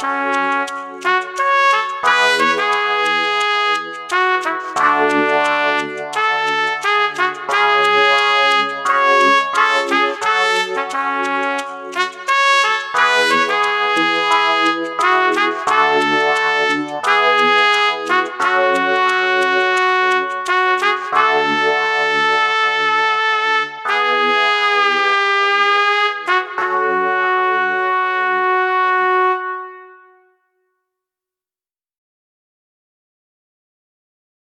Bye.